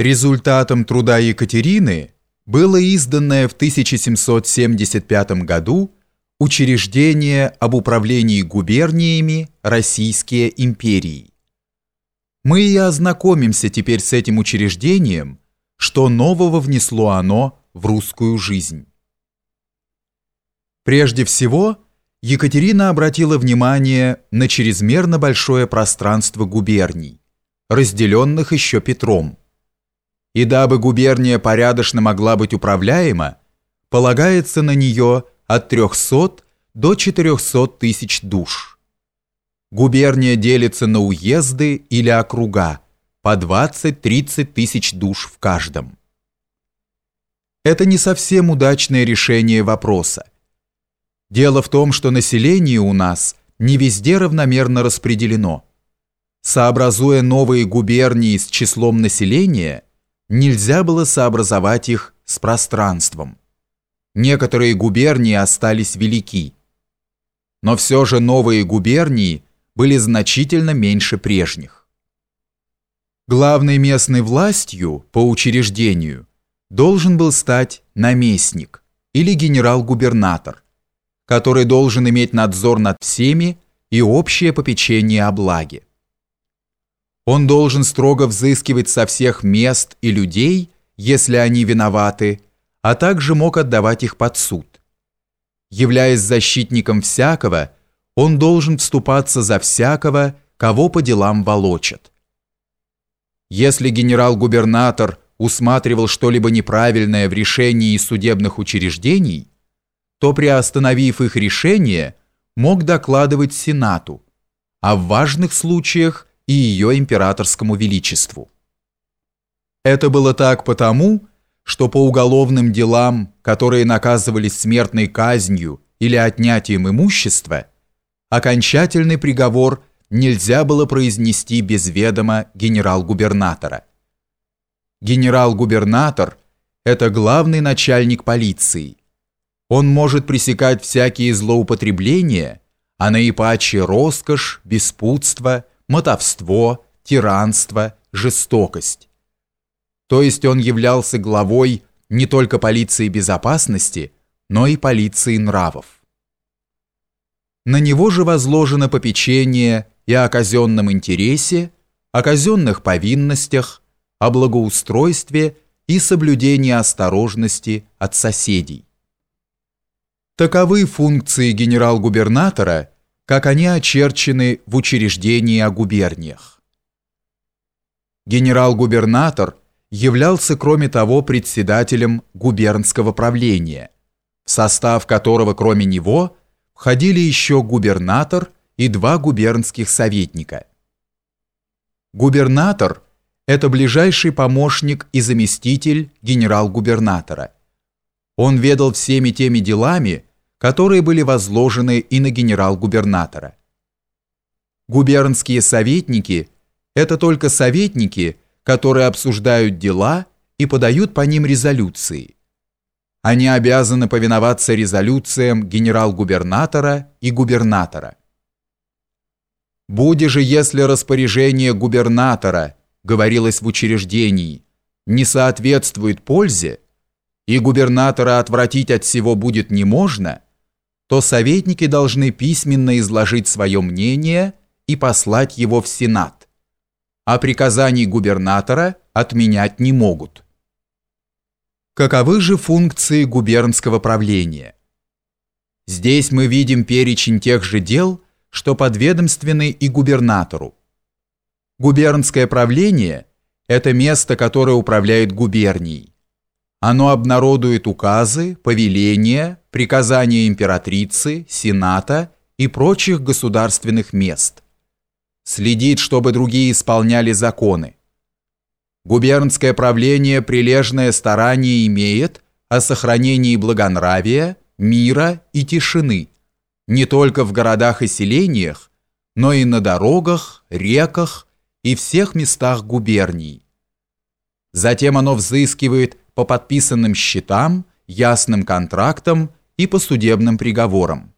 Результатом труда Екатерины было изданное в 1775 году учреждение об управлении губерниями Российские империи. Мы и ознакомимся теперь с этим учреждением, что нового внесло оно в русскую жизнь. Прежде всего, Екатерина обратила внимание на чрезмерно большое пространство губерний, разделенных еще Петром. И дабы губерния порядочно могла быть управляема, полагается на нее от 300 до 400 тысяч душ. Губерния делится на уезды или округа, по 20-30 тысяч душ в каждом. Это не совсем удачное решение вопроса. Дело в том, что население у нас не везде равномерно распределено. Сообразуя новые губернии с числом населения, нельзя было сообразовать их с пространством. Некоторые губернии остались велики. Но все же новые губернии были значительно меньше прежних. Главной местной властью по учреждению должен был стать наместник или генерал-губернатор, который должен иметь надзор над всеми и общее попечение о благе. Он должен строго взыскивать со всех мест и людей, если они виноваты, а также мог отдавать их под суд. Являясь защитником всякого, он должен вступаться за всякого, кого по делам волочат. Если генерал-губернатор усматривал что-либо неправильное в решении судебных учреждений, то, приостановив их решение, мог докладывать Сенату, а в важных случаях и ее императорскому величеству. Это было так потому, что по уголовным делам, которые наказывались смертной казнью или отнятием имущества, окончательный приговор нельзя было произнести без ведома генерал-губернатора. Генерал-губернатор – это главный начальник полиции. Он может пресекать всякие злоупотребления, а наипаче роскошь, беспутство, мотовство, тиранство, жестокость то есть он являлся главой не только полиции безопасности, но и полиции нравов. На него же возложено попечение и о казенном интересе, о казенных повинностях, о благоустройстве и соблюдении осторожности от соседей. Таковы функции генерал-губернатора, как они очерчены в учреждении о губерниях. Генерал-губернатор являлся, кроме того, председателем губернского правления, в состав которого, кроме него, входили еще губернатор и два губернских советника. Губернатор – это ближайший помощник и заместитель генерал-губернатора. Он ведал всеми теми делами, которые были возложены и на генерал-губернатора. Губернские советники – это только советники – которые обсуждают дела и подают по ним резолюции. Они обязаны повиноваться резолюциям генерал-губернатора и губернатора. Буде же, если распоряжение губернатора, говорилось в учреждении, не соответствует пользе, и губернатора отвратить от всего будет не можно, то советники должны письменно изложить свое мнение и послать его в Сенат а приказаний губернатора отменять не могут. Каковы же функции губернского правления? Здесь мы видим перечень тех же дел, что подведомственны и губернатору. Губернское правление – это место, которое управляет губернией. Оно обнародует указы, повеления, приказания императрицы, сената и прочих государственных мест – следит, чтобы другие исполняли законы. Губернское правление прилежное старание имеет о сохранении благонравия, мира и тишины, не только в городах и селениях, но и на дорогах, реках и всех местах губерний. Затем оно взыскивает по подписанным счетам, ясным контрактам и по судебным приговорам.